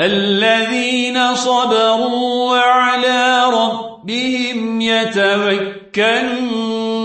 الذين صبروا وعلى ربهم يتوكلون.